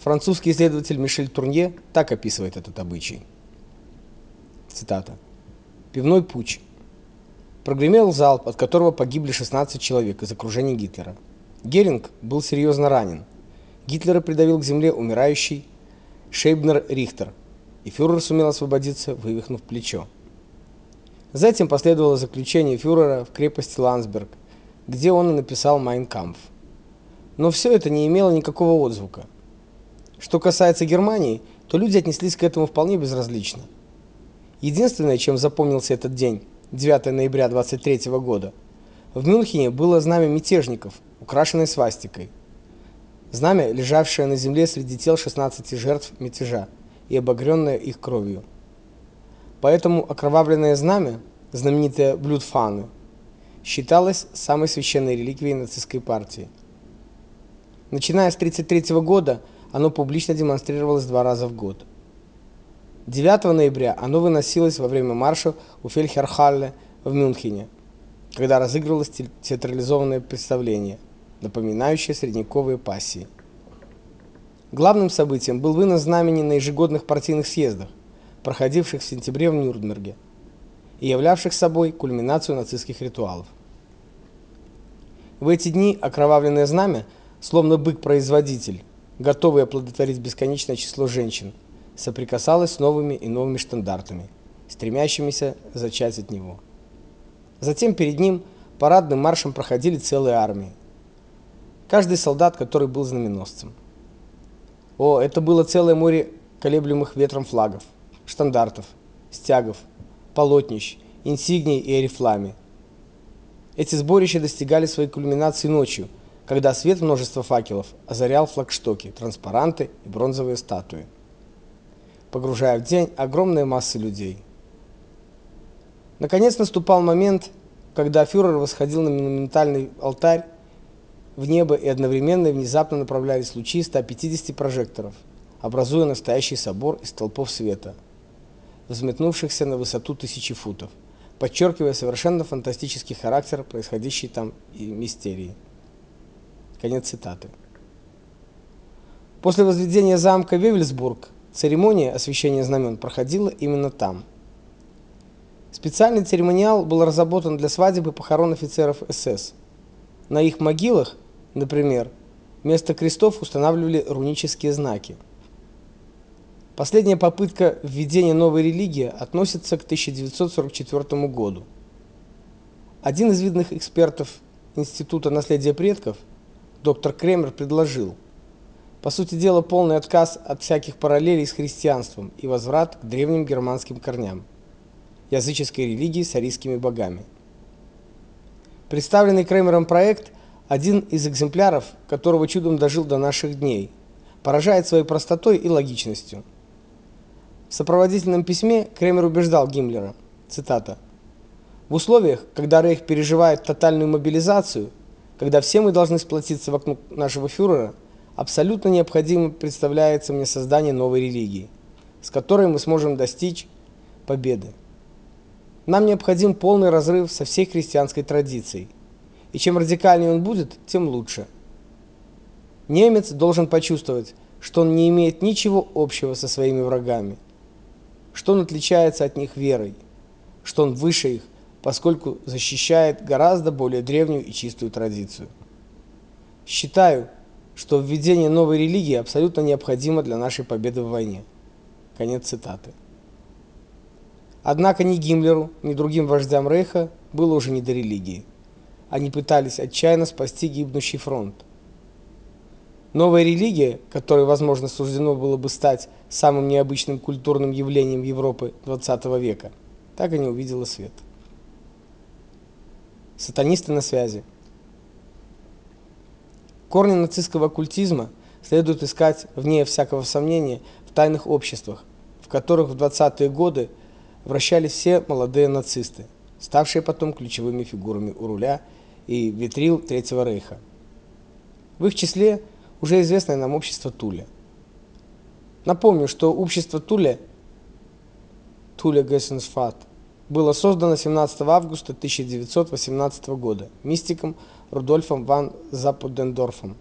Французский исследователь Мишель Турнье так описывает этот обычай. Цитата. Пивной путч. Прогремел залп, от которого погибли 16 человек из окружения Гитлера. Геринг был серьезно ранен. Гитлера придавил к земле умирающий Шейбнер Рихтер, и фюрер сумел освободиться, вывихнув плечо. Затем последовало заключение фюрера в крепости Ландсберг, где он и написал Mein Kampf. Но все это не имело никакого отзвука. Что касается Германии, то люди отнеслись к этому вполне безразлично. Единственное, чем запомнился этот день, 9 ноября 23 года, в Мюнхене было знамя мятежников, украшенное свастикой. Знамя, лежавшее на земле среди тел 16 жертв мятежа и обогренное их кровью. Поэтому окровавленное знамя, знаменитое Блюдфаны, считалось самой священной реликвией нацистской партии. Начиная с 1933 года оно публично демонстрировалось два раза в год. 9 ноября оно выносилось во время марша у Фельдхерхалле в Мюнхене, когда разыгрывалось театрализованное представление, напоминающее средневековые пассии. Главным событием был вынос знамени на ежегодных партийных съездах, проходивших в сентябре в Нюрнберге и являвших собой кульминацию нацистских ритуалов. В эти дни окровавленное знамя, словно бык-производитель, готовый оплодотворить бесконечное число женщин, соприкасалось с новыми и новыми штандартами, стремящимися зачать от него. Затем перед ним парадным маршем проходили целые армии. Каждый солдат, который был знаменосцем. О, это было целое море колеблемых ветром флагов штандартов, стягов, полотнищ, инсигний и орифламе. Эти сборища достигали своей кульминации ночью, когда свет множества факелов озарял флагштоки, транспаранты и бронзовые статуи, погружая в день огромные массы людей. Наконец наступал момент, когда фюрер восходил на монументальный алтарь в небо и одновременно и внезапно направлялись лучи 150 прожекторов, образуя настоящий собор из столпов света – взметнувшихся на высоту тысячи футов, подчеркивая совершенно фантастический характер происходящей там и мистерии. Конец цитаты. После возведения замка Вевельсбург церемония освящения знамен проходила именно там. Специальный церемониал был разработан для свадеб и похорон офицеров СС. На их могилах, например, вместо крестов устанавливали рунические знаки – Последняя попытка введения новой религии относится к 1944 году. Один из видных экспертов Института наследия предков, доктор Кремер, предложил по сути дела полный отказ от всяких параллелей с христианством и возврат к древним германским корням языческой религии с арийскими богами. Представленный Кремером проект один из экземпляров, которого чудом дожил до наших дней, поражает своей простотой и логичностью. В сопроводительном письме Кремер убеждал Гиммлера, цитата: "В условиях, когда Рейх переживает тотальную мобилизацию, когда все мы должны сплотиться вокруг нашего фюрера, абсолютно необходимо представляется мне создание новой религии, с которой мы сможем достичь победы. Нам необходим полный разрыв со всей христианской традицией. И чем радикальнее он будет, тем лучше. Немец должен почувствовать, что он не имеет ничего общего со своими врагами что он отличается от них верой, что он выше их, поскольку защищает гораздо более древнюю и чистую традицию. Считаю, что введение новой религии абсолютно необходимо для нашей победы в войне. Конец цитаты. Однако ни Гиммлеру, ни другим вождям Рейха было уже не до религии. Они пытались отчаянно спасти гибнущий фронт. Новая религия, которой, возможно, суждено было бы стать самым необычным культурным явлением Европы XX века, так и не увидела свет. Сатанисты на связи. Корни нацистского оккультизма следует искать вне всякого сомнения в тайных обществах, в которых в 20-е годы вращались все молодые нацисты, ставшие потом ключевыми фигурами у руля и витрил Третьего рейха. В их числе уже известное нам общество Туля. Напомню, что общество Туля Туля Гессенсфат было создано 17 августа 1918 года мистиком Рудольфом ван Запудендорфом.